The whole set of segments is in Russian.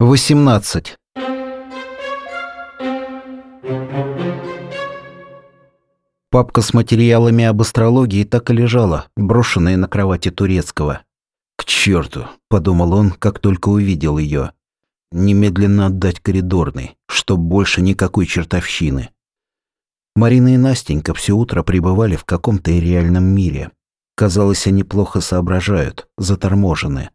18. Папка с материалами об астрологии так и лежала, брошенная на кровати турецкого. «К черту!» – подумал он, как только увидел ее. «Немедленно отдать коридорный, чтоб больше никакой чертовщины». Марина и Настенька все утро пребывали в каком-то реальном мире. Казалось, они плохо соображают, заторможены.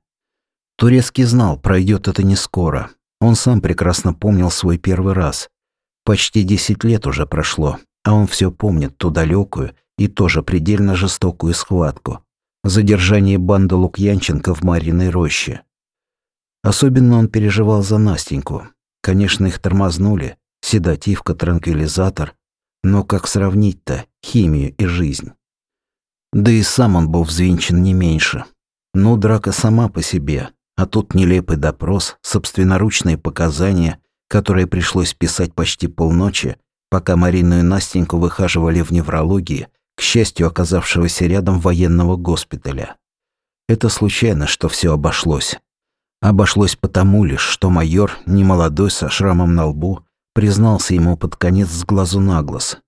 Турецкий знал, пройдет это не скоро. Он сам прекрасно помнил свой первый раз. Почти десять лет уже прошло, а он все помнит ту далекую и тоже предельно жестокую схватку. Задержание банды Лукьянченко в Мариной роще. Особенно он переживал за Настеньку. Конечно, их тормознули, седативка, транквилизатор. Но как сравнить-то химию и жизнь? Да и сам он был взвинчен не меньше. Ну, драка сама по себе, а тут нелепый допрос, собственноручные показания, которые пришлось писать почти полночи, пока Марину и Настеньку выхаживали в неврологии, к счастью, оказавшегося рядом военного госпиталя. Это случайно, что все обошлось. Обошлось потому лишь, что майор, немолодой, со шрамом на лбу, признался ему под конец с глазу на глаз.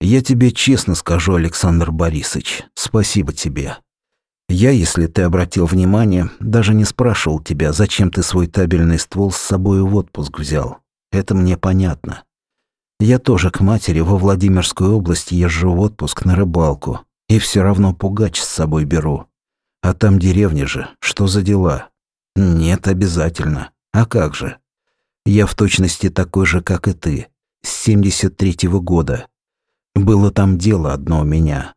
«Я тебе честно скажу, Александр Борисович, спасибо тебе. Я, если ты обратил внимание, даже не спрашивал тебя, зачем ты свой табельный ствол с собой в отпуск взял. Это мне понятно. Я тоже к матери во Владимирскую область езжу в отпуск на рыбалку. И все равно пугач с собой беру. А там деревня же, что за дела? Нет, обязательно. А как же? Я в точности такой же, как и ты. С 73-го года. Было там дело одно у меня.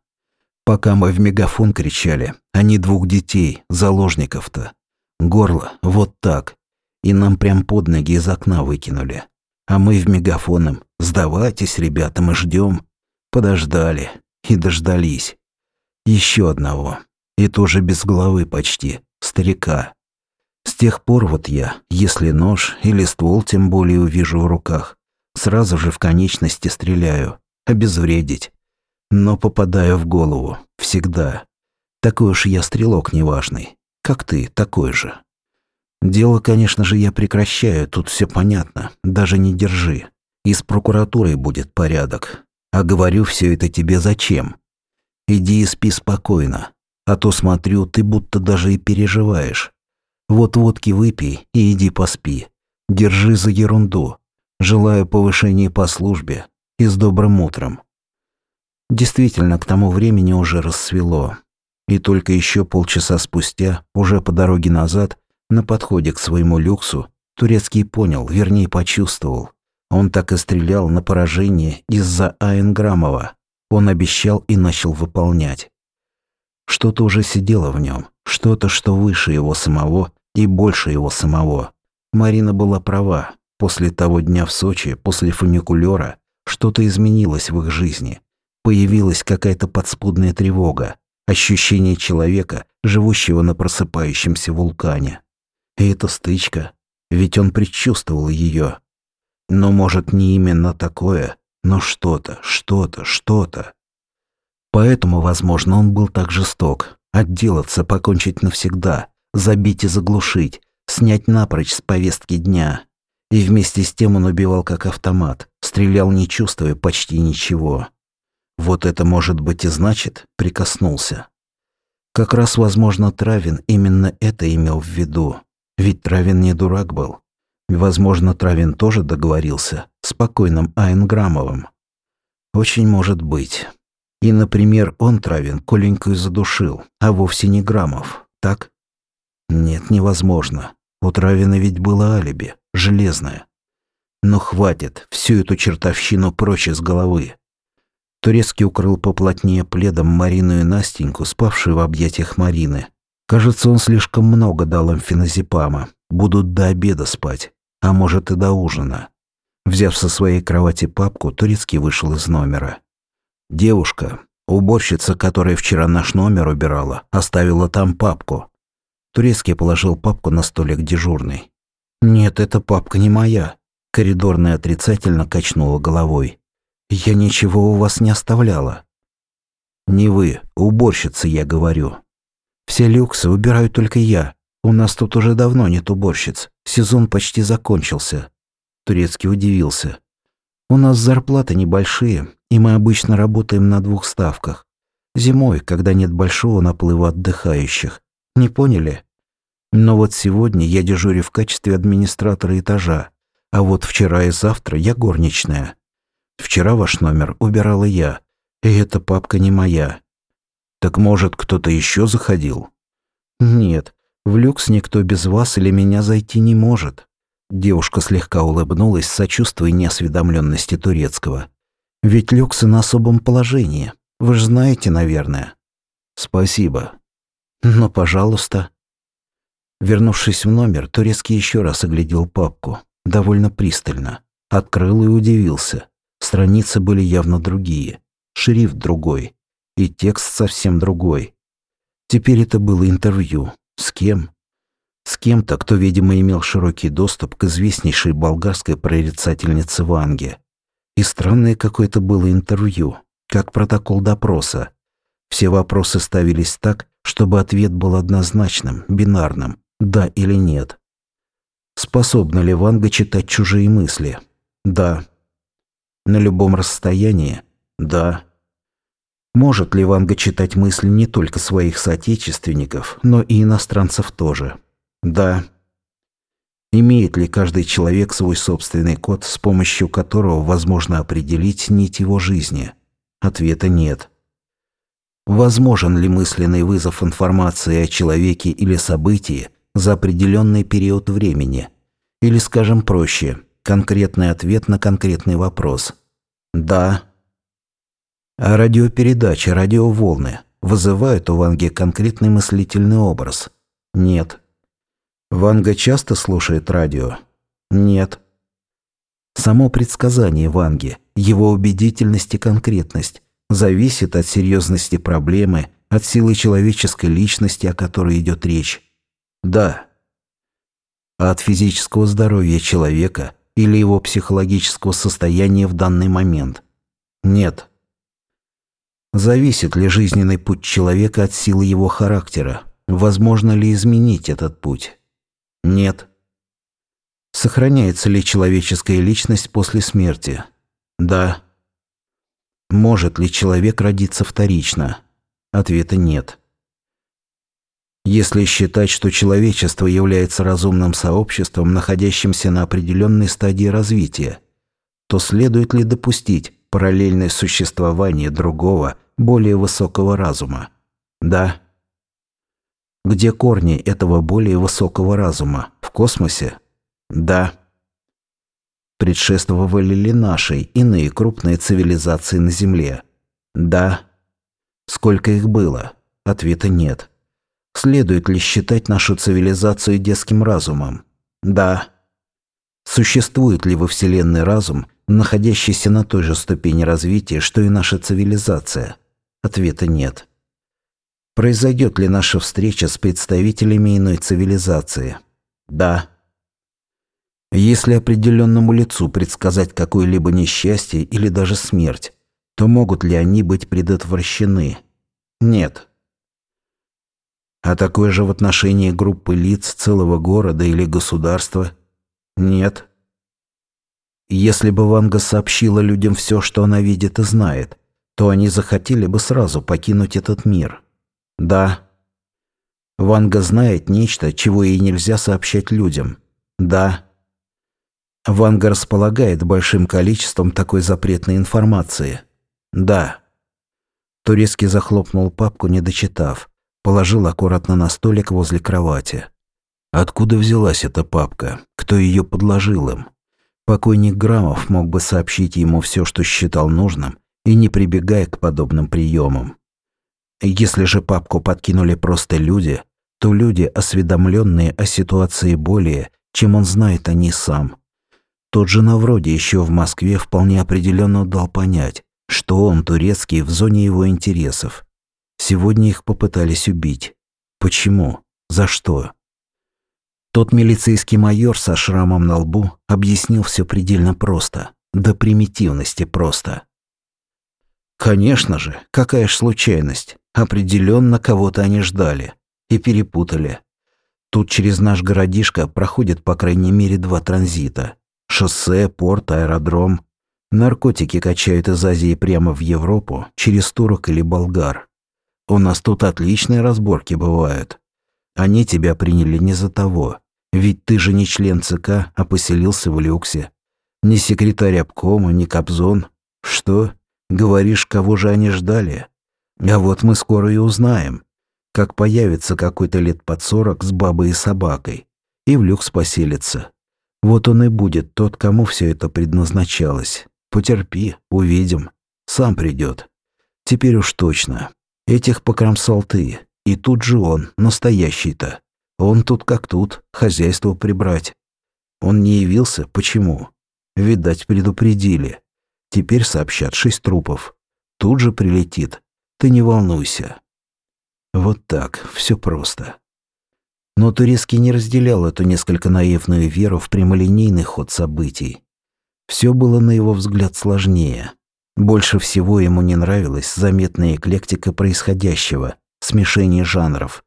Пока мы в мегафон кричали, они двух детей, заложников-то. Горло, вот так. И нам прям под ноги из окна выкинули. А мы в мегафон им «Сдавайтесь, ребята, мы ждем». Подождали и дождались. Еще одного. И тоже без головы почти. Старика. С тех пор вот я, если нож или ствол тем более увижу в руках, сразу же в конечности стреляю. Обезвредить но попадаю в голову. Всегда. Такой уж я стрелок неважный. Как ты, такой же. Дело, конечно же, я прекращаю, тут все понятно. Даже не держи. И с прокуратурой будет порядок. А говорю все это тебе зачем? Иди и спи спокойно. А то смотрю, ты будто даже и переживаешь. Вот водки выпей и иди поспи. Держи за ерунду. Желаю повышения по службе. И с добрым утром. Действительно, к тому времени уже рассвело. И только еще полчаса спустя, уже по дороге назад, на подходе к своему люксу, Турецкий понял, вернее почувствовал. Он так и стрелял на поражение из-за Айнграмова. Он обещал и начал выполнять. Что-то уже сидело в нем, что-то, что выше его самого и больше его самого. Марина была права. После того дня в Сочи, после фуникулера, что-то изменилось в их жизни. Появилась какая-то подспудная тревога, ощущение человека, живущего на просыпающемся вулкане. И эта стычка, ведь он предчувствовал ее. Но, может, не именно такое, но что-то, что-то, что-то. Поэтому, возможно, он был так жесток. Отделаться, покончить навсегда, забить и заглушить, снять напрочь с повестки дня. И вместе с тем он убивал как автомат, стрелял не чувствуя почти ничего. Вот это, может быть, и значит, прикоснулся. Как раз, возможно, Травин именно это имел в виду. Ведь Травин не дурак был. Возможно, Травин тоже договорился с покойным Айнграмовым. Очень может быть. И, например, он Травин Коленьку задушил, а вовсе не Грамов, так? Нет, невозможно. У Травина ведь было алиби, железное. Но хватит всю эту чертовщину прочь из головы. Турецкий укрыл поплотнее пледом Марину и Настеньку, спавшую в объятиях Марины. Кажется, он слишком много дал им феназепама. Будут до обеда спать, а может и до ужина. Взяв со своей кровати папку, Турецкий вышел из номера. Девушка, уборщица, которая вчера наш номер убирала, оставила там папку. Турецкий положил папку на столик дежурный. «Нет, эта папка не моя», — коридорная отрицательно качнула головой. Я ничего у вас не оставляла. Не вы, уборщица, я говорю. Все люксы убираю только я. У нас тут уже давно нет уборщиц. Сезон почти закончился. Турецкий удивился. У нас зарплаты небольшие, и мы обычно работаем на двух ставках. Зимой, когда нет большого наплыва отдыхающих. Не поняли? Но вот сегодня я дежурю в качестве администратора этажа, а вот вчера и завтра я горничная. Вчера ваш номер убирала я, и эта папка не моя. Так может, кто-то еще заходил? Нет, в люкс никто без вас или меня зайти не может. Девушка слегка улыбнулась, сочувствуя неосведомленности турецкого. Ведь люксы на особом положении. Вы же знаете, наверное. Спасибо. Ну, пожалуйста. Вернувшись в номер, Турецкий еще раз оглядел папку, довольно пристально. Открыл и удивился. Страницы были явно другие, шрифт другой, и текст совсем другой. Теперь это было интервью. С кем? С кем-то, кто, видимо, имел широкий доступ к известнейшей болгарской прорицательнице Ванге. И странное какое-то было интервью, как протокол допроса. Все вопросы ставились так, чтобы ответ был однозначным, бинарным, да или нет. Способна ли Ванга читать чужие мысли? Да. На любом расстоянии? Да. Может ли Ванга читать мысли не только своих соотечественников, но и иностранцев тоже? Да. Имеет ли каждый человек свой собственный код, с помощью которого возможно определить нить его жизни? Ответа нет. Возможен ли мысленный вызов информации о человеке или событии за определенный период времени? Или, скажем проще, конкретный ответ на конкретный вопрос? Да. А радиопередачи, радиоволны вызывают у Ванги конкретный мыслительный образ? Нет. Ванга часто слушает радио? Нет. Само предсказание Ванги, его убедительность и конкретность зависит от серьезности проблемы, от силы человеческой личности, о которой идет речь. Да. А от физического здоровья человека или его психологического состояния в данный момент? Нет. Зависит ли жизненный путь человека от силы его характера? Возможно ли изменить этот путь? Нет. Сохраняется ли человеческая личность после смерти? Да. Может ли человек родиться вторично? Ответа нет. Если считать, что человечество является разумным сообществом, находящимся на определенной стадии развития, то следует ли допустить параллельное существование другого, более высокого разума? Да. Где корни этого более высокого разума? В космосе? Да. Предшествовали ли нашей иные крупные цивилизации на Земле? Да. Сколько их было? Ответа нет. Следует ли считать нашу цивилизацию детским разумом? Да. Существует ли во Вселенной разум, находящийся на той же ступени развития, что и наша цивилизация? Ответа нет. Произойдет ли наша встреча с представителями иной цивилизации? Да. Если определенному лицу предсказать какое-либо несчастье или даже смерть, то могут ли они быть предотвращены? Нет. А такое же в отношении группы лиц целого города или государства? Нет. Если бы Ванга сообщила людям все, что она видит и знает, то они захотели бы сразу покинуть этот мир. Да. Ванга знает нечто, чего ей нельзя сообщать людям. Да. Ванга располагает большим количеством такой запретной информации. Да. Турецкий захлопнул папку, не дочитав. Положил аккуратно на столик возле кровати. Откуда взялась эта папка? Кто ее подложил им? Покойник Грамов мог бы сообщить ему все, что считал нужным, и не прибегая к подобным приемам. Если же папку подкинули просто люди, то люди, осведомленные о ситуации более, чем он знает о ней сам. Тот же Навроди еще в Москве вполне определенно дал понять, что он, турецкий, в зоне его интересов. Сегодня их попытались убить. Почему? За что? Тот милицейский майор со шрамом на лбу объяснил все предельно просто. До примитивности просто. Конечно же, какая ж случайность. Определенно кого-то они ждали. И перепутали. Тут через наш городишко проходит по крайней мере два транзита. Шоссе, порт, аэродром. Наркотики качают из Азии прямо в Европу, через турок или болгар. У нас тут отличные разборки бывают. Они тебя приняли не за того. Ведь ты же не член ЦК, а поселился в люксе. Не секретарь обкома, не Кобзон. Что? Говоришь, кого же они ждали? А вот мы скоро и узнаем как появится какой-то лет под сорок с бабой и собакой, и в люкс поселится. Вот он и будет тот, кому все это предназначалось. Потерпи, увидим. Сам придет. Теперь уж точно. Этих покромсал ты. И тут же он, настоящий-то. Он тут как тут, хозяйство прибрать. Он не явился, почему? Видать, предупредили. Теперь сообщат шесть трупов. Тут же прилетит. Ты не волнуйся. Вот так, все просто. Но Турецкий не разделял эту несколько наивную веру в прямолинейный ход событий. Все было, на его взгляд, сложнее. Больше всего ему не нравилась заметная эклектика происходящего, смешение жанров.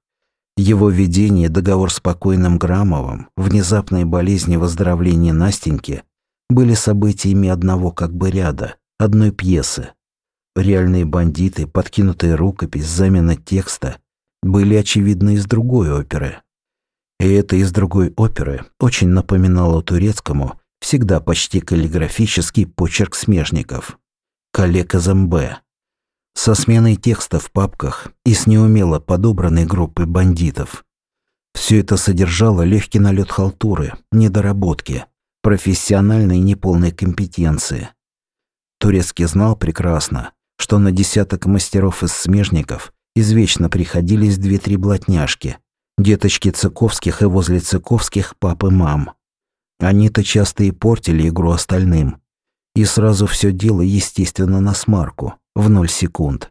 Его видение, договор с покойным Грамовым, внезапные болезни выздоровления Настеньки были событиями одного как бы ряда, одной пьесы. Реальные бандиты, подкинутая рукопись, замена текста были очевидны из другой оперы. И это из другой оперы очень напоминало турецкому всегда почти каллиграфический почерк смежников. Коллега Замбе. Со сменой текста в папках и с неумело подобранной группой бандитов. Все это содержало легкий налет халтуры, недоработки, профессиональной неполной компетенции. Турецкий знал прекрасно, что на десяток мастеров из смежников извечно приходились две-три блатняшки, деточки Цыковских и возле Цыковских пап и мам. Они-то часто и портили игру остальным. И сразу все дело, естественно, на смарку, в ноль секунд.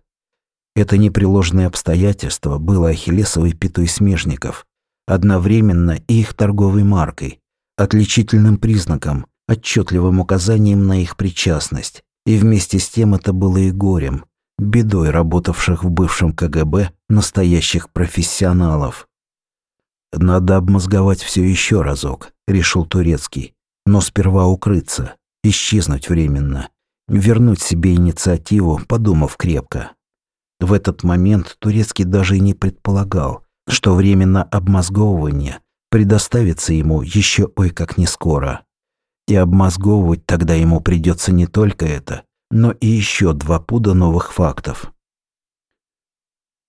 Это непреложное обстоятельство было ахиллесовой пятой смежников, одновременно и их торговой маркой, отличительным признаком, отчетливым указанием на их причастность. И вместе с тем это было и горем, бедой работавших в бывшем КГБ настоящих профессионалов. «Надо обмозговать все еще разок», — решил Турецкий. «Но сперва укрыться, исчезнуть временно, вернуть себе инициативу, подумав крепко». В этот момент Турецкий даже и не предполагал, что временно обмозговывание предоставится ему еще ой как не скоро. И обмозговывать тогда ему придется не только это, но и еще два пуда новых фактов.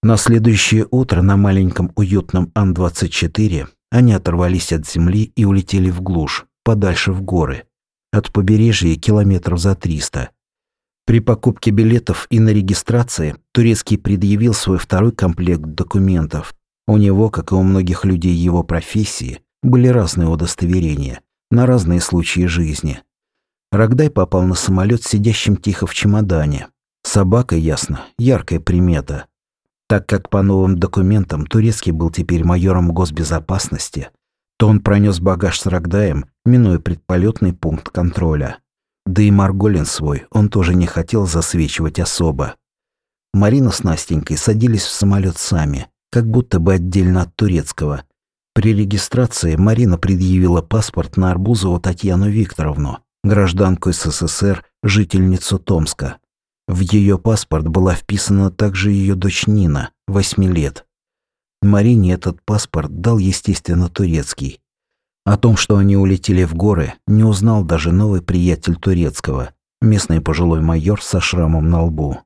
На следующее утро на маленьком уютном Ан-24 они оторвались от земли и улетели в глушь, подальше в горы, от побережья километров за 300. При покупке билетов и на регистрации Турецкий предъявил свой второй комплект документов. У него, как и у многих людей его профессии, были разные удостоверения на разные случаи жизни. Рогдай попал на самолет, сидящим тихо в чемодане. Собака, ясно, яркая примета. Так как по новым документам Турецкий был теперь майором госбезопасности, то он пронес багаж с Рогдаем, минуя предполетный пункт контроля. Да и Марголин свой он тоже не хотел засвечивать особо. Марина с Настенькой садились в самолет сами, как будто бы отдельно от турецкого. При регистрации Марина предъявила паспорт на Арбузову Татьяну Викторовну, гражданку СССР, жительницу Томска. В ее паспорт была вписана также ее дочь Нина, 8 лет. Марине этот паспорт дал, естественно, турецкий. О том, что они улетели в горы, не узнал даже новый приятель турецкого, местный пожилой майор со шрамом на лбу.